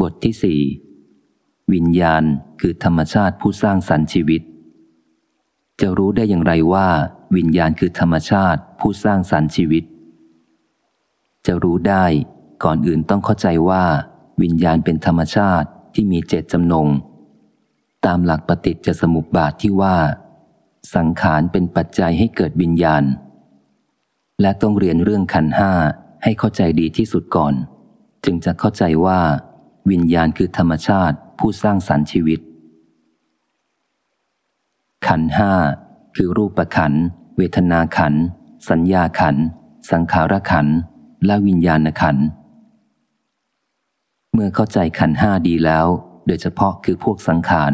บทที่สี่วิญญาณคือธรรมชาติผู้สร้างสรรค์ชีวิต จะรู้ได้อย่างไรว่า วิญญาณคือธรรมชาติผู้สร้างสรรค์ชีวิต จะรู้ได้ก่อนอื่นต้องเข้าใจว่า วิญญาณเป็นธรรมชาติที่มีเจตจำนง ตามหลักปฏิจจสมุปบาทที่ว่า สังขารเป็นปัจจัยให้เกิดวิญญาณ และต้องเรียนเรื่องขันห้าให้เข้าใจดีที่สุดก่อน จึงจะเข้าใจว่า วิญญาณคือธรรมชาติผู้สร้างสรรค์ชีวิต ขันห้าคือรูปขัน เวทนาขัน สัญญาขัน สังขารขัน และวิญญาณขัน เมื่อเข้าใจขันห้าดีแล้ว โดยเฉพาะคือพวกสังขาร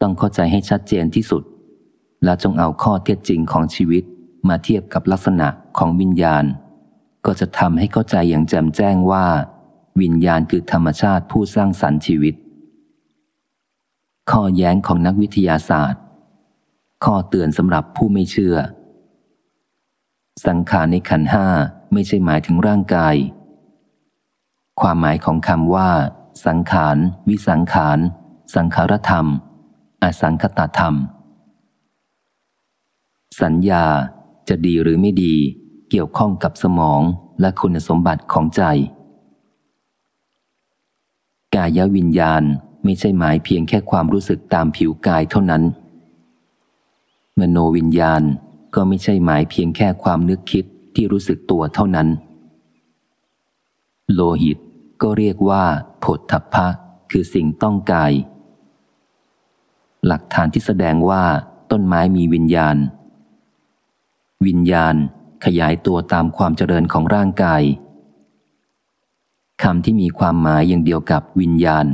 ต้องเข้าใจให้ชัดเจนที่สุด แล้วจงเอาข้อเท็จจริงของชีวิตมาเทียบกับลักษณะของวิญญาณ ก็จะทำให้เข้าใจอย่างแจ่มแจ้งว่า วิญญาณคือธรรมชาติผู้สร้างสรรค์ชีวิต ข้อแย้งของนักวิทยาศาสตร์ ข้อเตือนสำหรับผู้ไม่เชื่อ สังขารในขันห้าไม่ใช่หมายถึงร่างกาย ความหมายของคำว่า สังขาร วิสังขาร สังขารธรรม อสังคตธรรม สัญญาจะดีหรือไม่ดี เกี่ยวข้องกับสมองและคุณสมบัติของใจ กายวิญญาณไม่ใช่หมายเพียงแค่ความรู้สึกตามผิวกายเท่านั้น มโนวิญญาณก็ไม่ใช่หมายเพียงแค่ความนึกคิดที่รู้สึกตัวเท่านั้น โลหิตก็เรียกว่าผดทัพพะคือสิ่งต้องกาย หลักฐานที่แสดงว่าต้นไม้มีวิญญาณ วิญญาณขยายตัวตามความเจริญของร่างกาย คำที่มีความหมายอย่างเดียวกับวิญญาณ